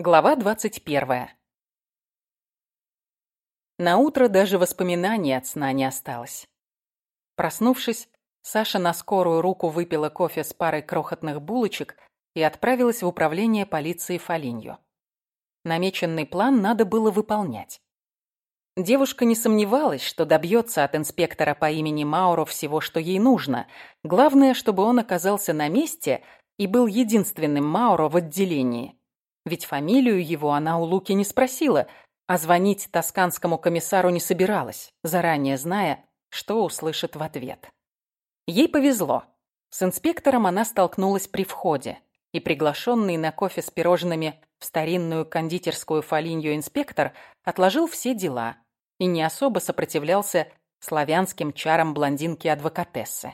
Глава 21. На утро даже воспоминаний от сна не осталось. Проснувшись, Саша на скорую руку выпила кофе с парой крохотных булочек и отправилась в управление полиции Фолинью. Намеченный план надо было выполнять. Девушка не сомневалась, что добьется от инспектора по имени Мауро всего, что ей нужно. Главное, чтобы он оказался на месте и был единственным Мауро в отделении. Ведь фамилию его она у Луки не спросила, а звонить тосканскому комиссару не собиралась, заранее зная, что услышит в ответ. Ей повезло. С инспектором она столкнулась при входе, и приглашенный на кофе с пирожными в старинную кондитерскую фолинью инспектор отложил все дела и не особо сопротивлялся славянским чарам блондинки-адвокатессы.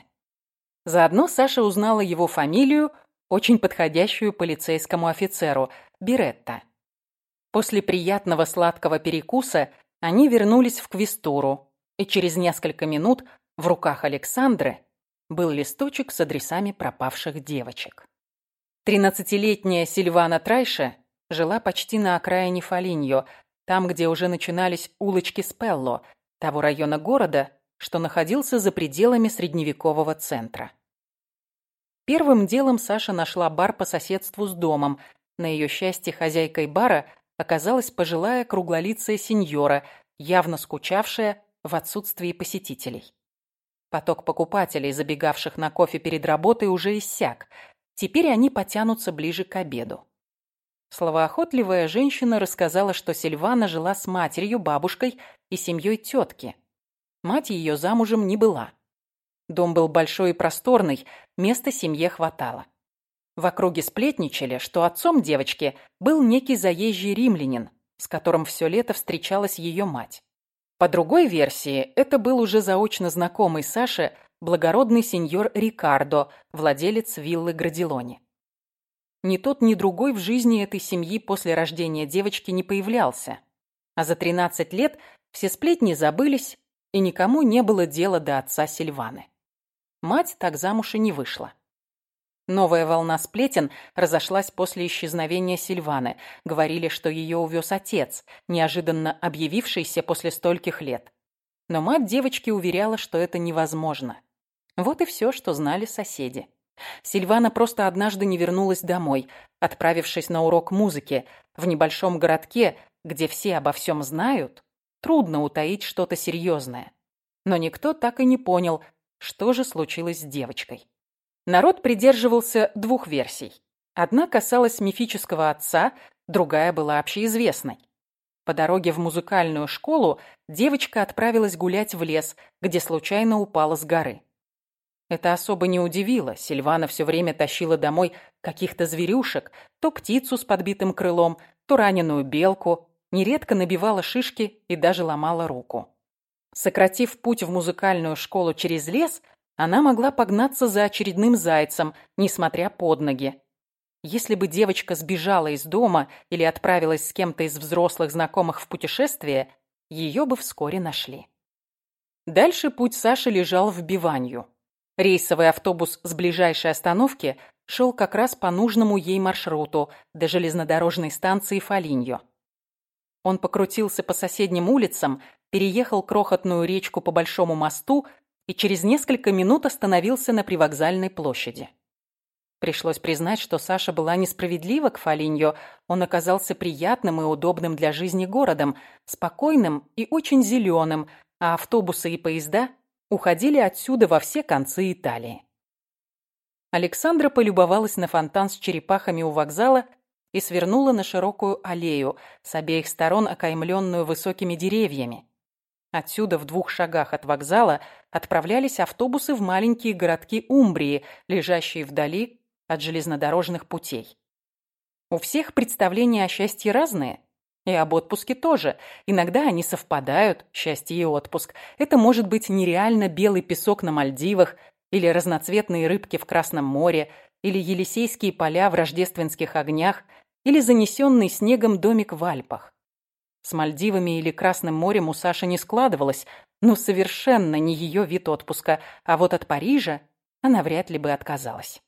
Заодно Саша узнала его фамилию, очень подходящую полицейскому офицеру – Биретта. После приятного сладкого перекуса они вернулись в Квестуру, и через несколько минут в руках Александры был листочек с адресами пропавших девочек. Тринадцатилетняя Сильвана Трайше жила почти на окраине Фолиньо, там, где уже начинались улочки Спелло, того района города, что находился за пределами средневекового центра. Первым делом Саша нашла бар по соседству с домом, на ее счастье хозяйкой бара оказалась пожилая круглолицая сеньора, явно скучавшая в отсутствии посетителей. Поток покупателей, забегавших на кофе перед работой, уже иссяк. Теперь они потянутся ближе к обеду. Словоохотливая женщина рассказала, что Сильвана жила с матерью, бабушкой и семьей тетки. Мать ее замужем не была. Дом был большой и просторный, места семье хватало. В округе сплетничали, что отцом девочки был некий заезжий римлянин, с которым все лето встречалась ее мать. По другой версии, это был уже заочно знакомый Саше благородный сеньор Рикардо, владелец виллы Градилони. Ни тот, ни другой в жизни этой семьи после рождения девочки не появлялся. А за 13 лет все сплетни забылись, и никому не было дела до отца Сильваны. Мать так замуж и не вышла. Новая волна сплетен разошлась после исчезновения Сильваны. Говорили, что ее увез отец, неожиданно объявившийся после стольких лет. Но мать девочки уверяла, что это невозможно. Вот и все, что знали соседи. Сильвана просто однажды не вернулась домой, отправившись на урок музыки. В небольшом городке, где все обо всем знают, трудно утаить что-то серьезное. Но никто так и не понял, что же случилось с девочкой. Народ придерживался двух версий. Одна касалась мифического отца, другая была общеизвестной. По дороге в музыкальную школу девочка отправилась гулять в лес, где случайно упала с горы. Это особо не удивило. Сильвана все время тащила домой каких-то зверюшек, то птицу с подбитым крылом, то раненую белку, нередко набивала шишки и даже ломала руку. Сократив путь в музыкальную школу через лес – она могла погнаться за очередным зайцем, несмотря под ноги. Если бы девочка сбежала из дома или отправилась с кем-то из взрослых знакомых в путешествие, ее бы вскоре нашли. Дальше путь Саши лежал в Биванью. Рейсовый автобус с ближайшей остановки шел как раз по нужному ей маршруту до железнодорожной станции Фолиньо. Он покрутился по соседним улицам, переехал крохотную речку по большому мосту и через несколько минут остановился на привокзальной площади. Пришлось признать, что Саша была несправедлива к Фалиньо. Он оказался приятным и удобным для жизни городом, спокойным и очень зеленым, а автобусы и поезда уходили отсюда во все концы Италии. Александра полюбовалась на фонтан с черепахами у вокзала и свернула на широкую аллею, с обеих сторон окаймленную высокими деревьями. Отсюда, в двух шагах от вокзала, отправлялись автобусы в маленькие городки Умбрии, лежащие вдали от железнодорожных путей. У всех представления о счастье разные. И об отпуске тоже. Иногда они совпадают, счастье и отпуск. Это может быть нереально белый песок на Мальдивах, или разноцветные рыбки в Красном море, или Елисейские поля в рождественских огнях, или занесенный снегом домик в Альпах. С Мальдивами или Красным морем у Саши не складывалось, но совершенно не ее вид отпуска, а вот от Парижа она вряд ли бы отказалась.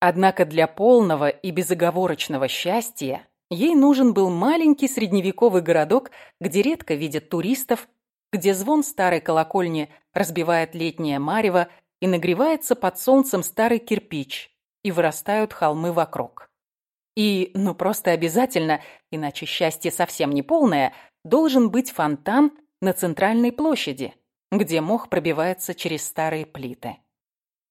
Однако для полного и безоговорочного счастья Ей нужен был маленький средневековый городок, где редко видят туристов, где звон старой колокольни разбивает летнее марево и нагревается под солнцем старый кирпич, и вырастают холмы вокруг. И, ну просто обязательно, иначе счастье совсем не полное, должен быть фонтан на центральной площади, где мох пробивается через старые плиты.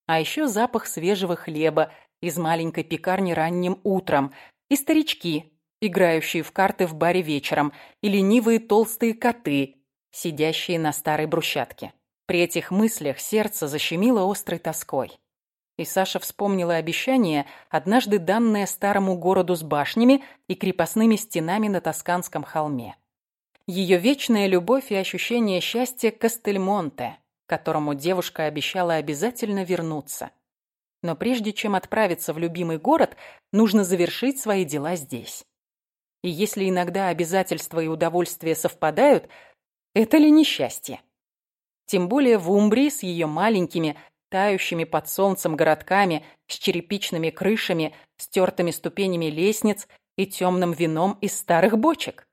А еще запах свежего хлеба из маленькой пекарни ранним утром и старички, играющие в карты в баре вечером, и ленивые толстые коты, сидящие на старой брусчатке. При этих мыслях сердце защемило острой тоской. И Саша вспомнила обещание, однажды данное старому городу с башнями и крепостными стенами на Тосканском холме. Ее вечная любовь и ощущение счастья Кастельмонте, которому девушка обещала обязательно вернуться. Но прежде чем отправиться в любимый город, нужно завершить свои дела здесь. И если иногда обязательства и удовольствия совпадают, это ли несчастье? Тем более в Умбрии с ее маленькими, тающими под солнцем городками, с черепичными крышами, стертыми ступенями лестниц и темным вином из старых бочек.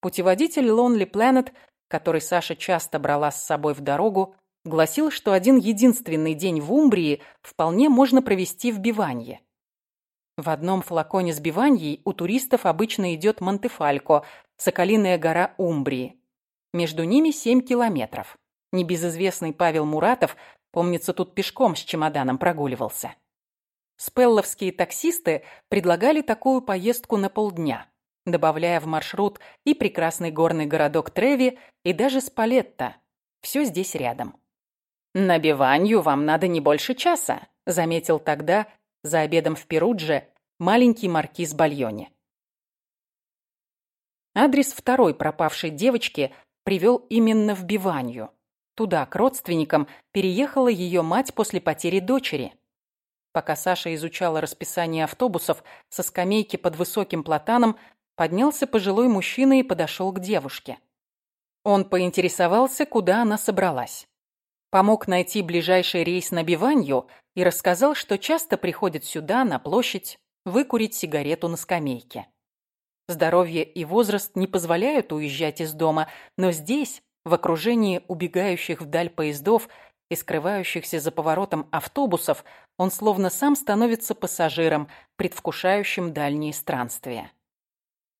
Путеводитель Lonely Planet, который Саша часто брала с собой в дорогу, гласил, что один единственный день в Умбрии вполне можно провести в Биванье. В одном флаконе с биваньей у туристов обычно идет Монтефалько, Соколиная гора Умбрии. Между ними 7 километров. Небезызвестный Павел Муратов, помнится, тут пешком с чемоданом прогуливался. Спелловские таксисты предлагали такую поездку на полдня, добавляя в маршрут и прекрасный горный городок Треви, и даже Спалетто. Все здесь рядом. «На Биванью вам надо не больше часа», заметил тогда за обедом в Перудже маленький маркиз Бальоне. Адрес второй пропавшей девочки привел именно в Биванью. Туда, к родственникам, переехала ее мать после потери дочери. Пока Саша изучала расписание автобусов, со скамейки под высоким платаном поднялся пожилой мужчина и подошел к девушке. Он поинтересовался, куда она собралась помог найти ближайший рейс на Биванью и рассказал, что часто приходит сюда, на площадь, выкурить сигарету на скамейке. Здоровье и возраст не позволяют уезжать из дома, но здесь, в окружении убегающих вдаль поездов и скрывающихся за поворотом автобусов, он словно сам становится пассажиром, предвкушающим дальние странствия.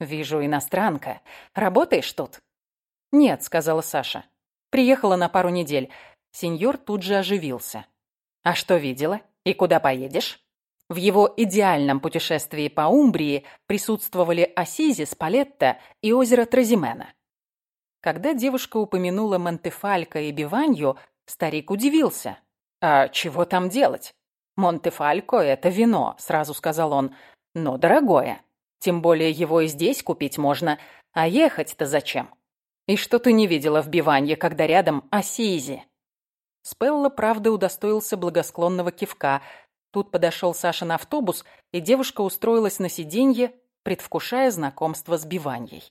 «Вижу, иностранка. Работаешь тут?» «Нет», — сказала Саша. «Приехала на пару недель. Сеньор тут же оживился. «А что видела? И куда поедешь?» В его идеальном путешествии по Умбрии присутствовали Асизи, Спалетта и озеро Тразимена. Когда девушка упомянула Монтефалько и Биванью, старик удивился. «А чего там делать? Монтефалько — это вино», — сразу сказал он, — «но дорогое. Тем более его и здесь купить можно. А ехать-то зачем? И что ты не видела в Биванье, когда рядом Асизи?» Спелла, правда, удостоился благосклонного кивка. Тут подошел Сашин автобус, и девушка устроилась на сиденье, предвкушая знакомство с Биваньей.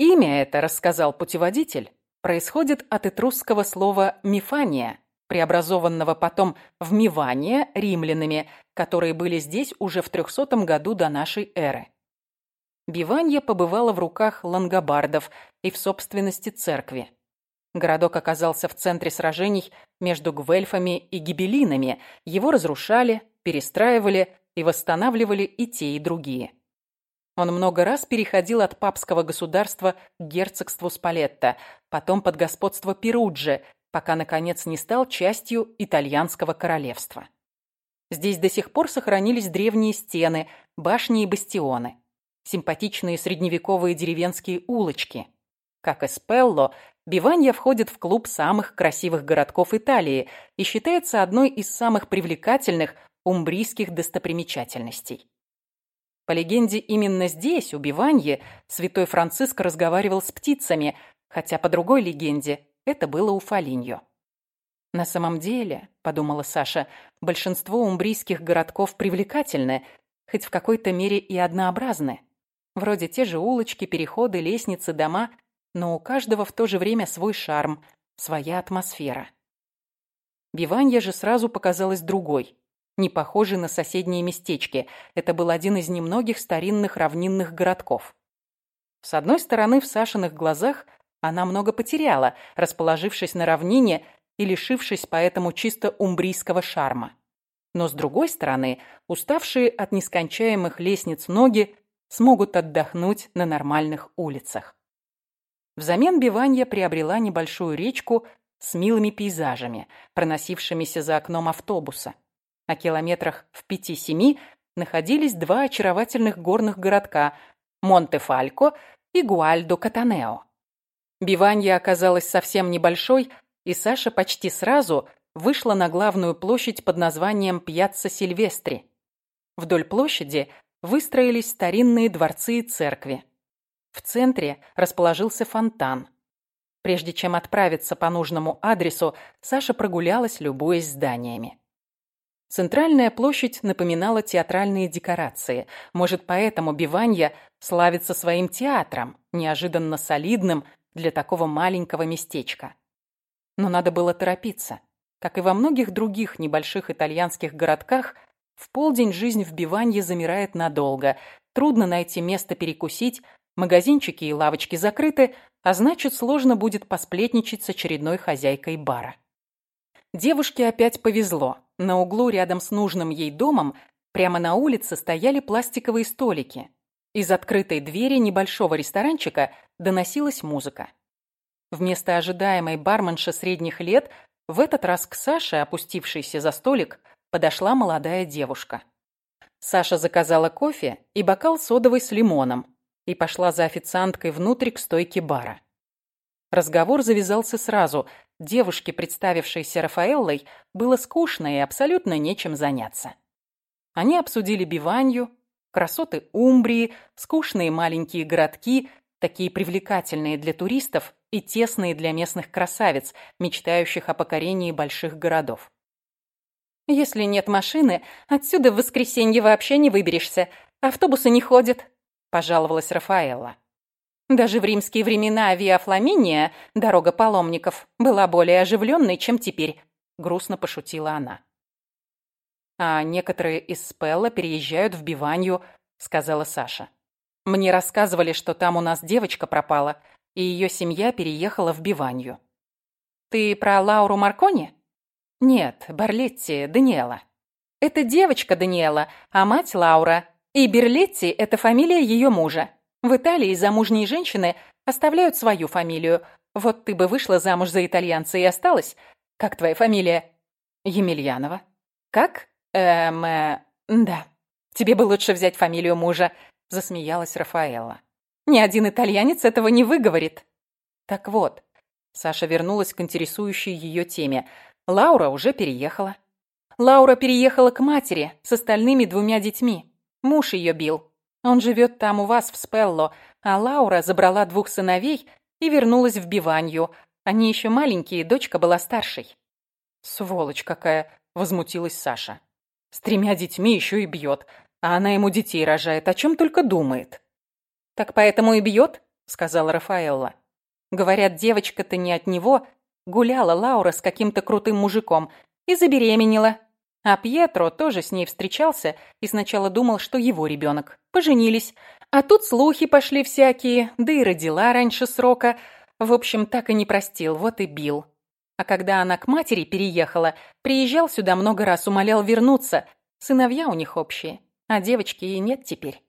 Имя это, рассказал путеводитель, происходит от этрусского слова «мифания», преобразованного потом в «мивание» римлянами, которые были здесь уже в 300 году до нашей эры. Биванья побывала в руках лангобардов и в собственности церкви. Городок оказался в центре сражений между гвельфами и гибелинами. Его разрушали, перестраивали и восстанавливали и те, и другие. Он много раз переходил от папского государства к герцогству Спалетто, потом под господство Перуджи, пока, наконец, не стал частью итальянского королевства. Здесь до сих пор сохранились древние стены, башни и бастионы, симпатичные средневековые деревенские улочки. Как и Спелло, Биванья входит в клуб самых красивых городков Италии и считается одной из самых привлекательных умбрийских достопримечательностей. По легенде, именно здесь, у Биваньи, святой Франциск разговаривал с птицами, хотя по другой легенде это было у Фалиньо. «На самом деле, — подумала Саша, — большинство умбрийских городков привлекательны, хоть в какой-то мере и однообразны. Вроде те же улочки, переходы, лестницы, дома — но у каждого в то же время свой шарм, своя атмосфера. Биванья же сразу показалась другой, не похожий на соседние местечки. Это был один из немногих старинных равнинных городков. С одной стороны, в Сашиных глазах она много потеряла, расположившись на равнине и лишившись поэтому чисто умбрийского шарма. Но с другой стороны, уставшие от нескончаемых лестниц ноги смогут отдохнуть на нормальных улицах. Взамен Биванья приобрела небольшую речку с милыми пейзажами, проносившимися за окном автобуса. А километрах в пяти-семи находились два очаровательных горных городка – Монте-Фалько и Гуальдо-Катанео. Биванья оказалась совсем небольшой, и Саша почти сразу вышла на главную площадь под названием Пьяцца Сильвестри. Вдоль площади выстроились старинные дворцы и церкви. В центре расположился фонтан. Прежде чем отправиться по нужному адресу, Саша прогулялась, любуясь зданиями. Центральная площадь напоминала театральные декорации. Может, поэтому Биванья славится своим театром, неожиданно солидным для такого маленького местечка. Но надо было торопиться. Как и во многих других небольших итальянских городках, в полдень жизнь в Биванье замирает надолго. Трудно найти место перекусить, магазинчики и лавочки закрыты, а значит, сложно будет посплетничать с очередной хозяйкой бара. Девушке опять повезло. На углу рядом с нужным ей домом прямо на улице стояли пластиковые столики. Из открытой двери небольшого ресторанчика доносилась музыка. Вместо ожидаемой барменши средних лет в этот раз к Саше, опустившейся за столик, подошла молодая девушка. Саша заказала кофе и бокал содовой с лимоном и пошла за официанткой внутрь к стойке бара. Разговор завязался сразу. Девушке, представившейся Рафаэллой, было скучно и абсолютно нечем заняться. Они обсудили биванью, красоты Умбрии, скучные маленькие городки, такие привлекательные для туристов и тесные для местных красавиц, мечтающих о покорении больших городов. «Если нет машины, отсюда в воскресенье вообще не выберешься. Автобусы не ходят», – пожаловалась Рафаэлла. Даже в римские времена Виа Фламиния, дорога паломников, была более оживленной, чем теперь, грустно пошутила она. А некоторые из Спелла переезжают в Биванью, сказала Саша. Мне рассказывали, что там у нас девочка пропала, и ее семья переехала в Биванью. Ты про Лауру Маркони? Нет, Барлетти, Даниэла. Это девочка Даниэла, а мать Лаура. И Берлетти – это фамилия ее мужа. В Италии замужние женщины оставляют свою фамилию. Вот ты бы вышла замуж за итальянца и осталась. Как твоя фамилия? Емельянова. Как? Эм, э, да. Тебе бы лучше взять фамилию мужа, засмеялась Рафаэлла. Ни один итальянец этого не выговорит. Так вот, Саша вернулась к интересующей ее теме. Лаура уже переехала. Лаура переехала к матери с остальными двумя детьми. Муж ее бил. Он живет там у вас в Спелло, а Лаура забрала двух сыновей и вернулась в Биванью. Они еще маленькие, дочка была старшей. «Сволочь какая!» – возмутилась Саша. «С тремя детьми еще и бьет, а она ему детей рожает, о чем только думает». «Так поэтому и бьет?» — сказала Рафаэлла. «Говорят, девочка-то не от него. Гуляла Лаура с каким-то крутым мужиком и забеременела. А Пьетро тоже с ней встречался и сначала думал, что его ребенок. Поженились. А тут слухи пошли всякие, да и родила раньше срока. В общем, так и не простил, вот и бил. А когда она к матери переехала, приезжал сюда много раз, умолял вернуться. Сыновья у них общие, а девочки и нет теперь.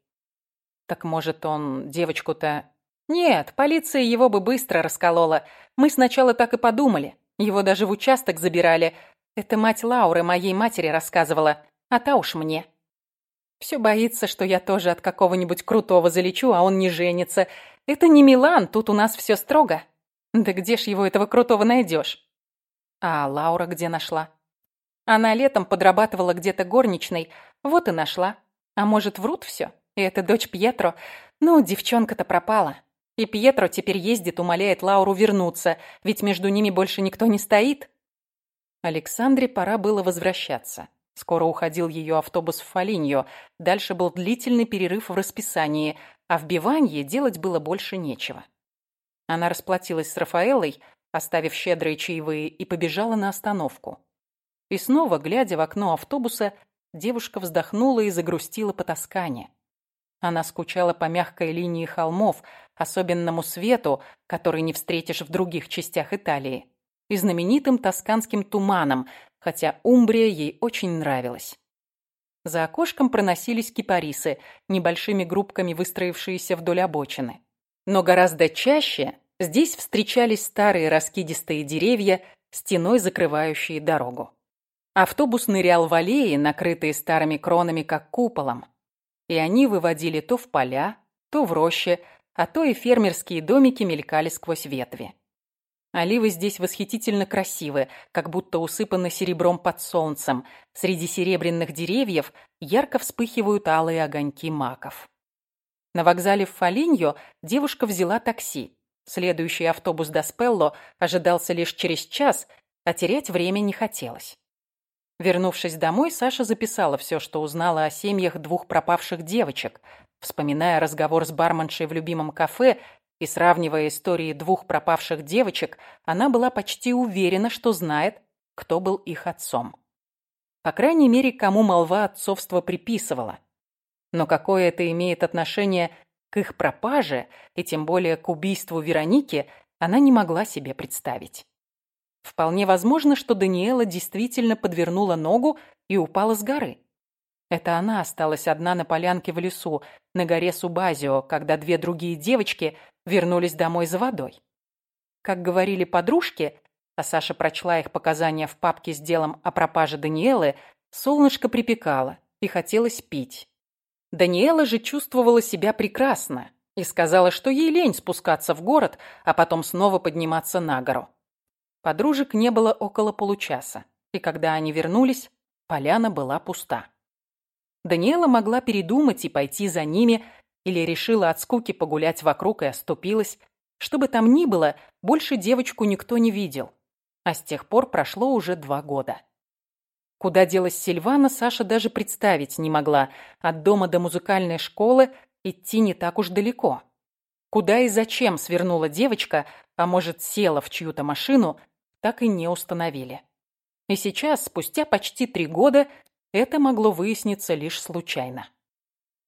Так может, он девочку-то... Нет, полиция его бы быстро расколола. Мы сначала так и подумали. Его даже в участок забирали. Это мать Лауры моей матери рассказывала, а та уж мне. Все боится, что я тоже от какого-нибудь крутого залечу, а он не женится. Это не Милан, тут у нас все строго. Да где ж его этого крутого найдешь? А Лаура где нашла? Она летом подрабатывала где-то горничной, вот и нашла. А может, врут все? И это дочь Пьетро. Ну, девчонка-то пропала. И Пьетро теперь ездит, умоляет Лауру вернуться, ведь между ними больше никто не стоит. Александре пора было возвращаться. Скоро уходил ее автобус в Фолиньо. Дальше был длительный перерыв в расписании, а в Биванье делать было больше нечего. Она расплатилась с Рафаэлой, оставив щедрые чаевые, и побежала на остановку. И снова, глядя в окно автобуса, девушка вздохнула и загрустила по Тоскане. Она скучала по мягкой линии холмов, особенному свету, который не встретишь в других частях Италии, и знаменитым тосканским туманом, хотя Умбрия ей очень нравилась. За окошком проносились кипарисы, небольшими группками выстроившиеся вдоль обочины. Но гораздо чаще здесь встречались старые раскидистые деревья, стеной закрывающие дорогу. Автобус нырял в аллеи, накрытые старыми кронами, как куполом, и они выводили то в поля, то в роще, а то и фермерские домики мелькали сквозь ветви. Оливы здесь восхитительно красивы, как будто усыпаны серебром под солнцем. Среди серебряных деревьев ярко вспыхивают алые огоньки маков. На вокзале в Фолиньо девушка взяла такси. Следующий автобус до Спелло ожидался лишь через час, а терять время не хотелось. Вернувшись домой, Саша записала все, что узнала о семьях двух пропавших девочек, вспоминая разговор с барменшей в любимом кафе и сравнивая истории двух пропавших девочек, она была почти уверена, что знает, кто был их отцом. По крайней мере, кому молва отцовства приписывала. Но какое это имеет отношение к их пропаже и тем более к убийству Вероники, она не могла себе представить. Вполне возможно, что Даниэла действительно подвернула ногу и упала с горы. Это она осталась одна на полянке в лесу, на горе Субазио, когда две другие девочки вернулись домой за водой. Как говорили подружки, а Саша прочла их показания в папке с делом о пропаже Даниэлы, солнышко припекало и хотелось пить. Даниэла же чувствовала себя прекрасно и сказала, что ей лень спускаться в город, а потом снова подниматься на гору. Подружек не было около получаса, и когда они вернулись, поляна была пуста. Даниэла могла передумать и пойти за ними, или решила от скуки погулять вокруг и оступилась. Что бы там ни было, больше девочку никто не видел. А с тех пор прошло уже два года. Куда делась Сильвана, Саша даже представить не могла. От дома до музыкальной школы идти не так уж далеко. Куда и зачем свернула девочка, а может, села в чью-то машину, так и не установили. И сейчас, спустя почти три года, это могло выясниться лишь случайно.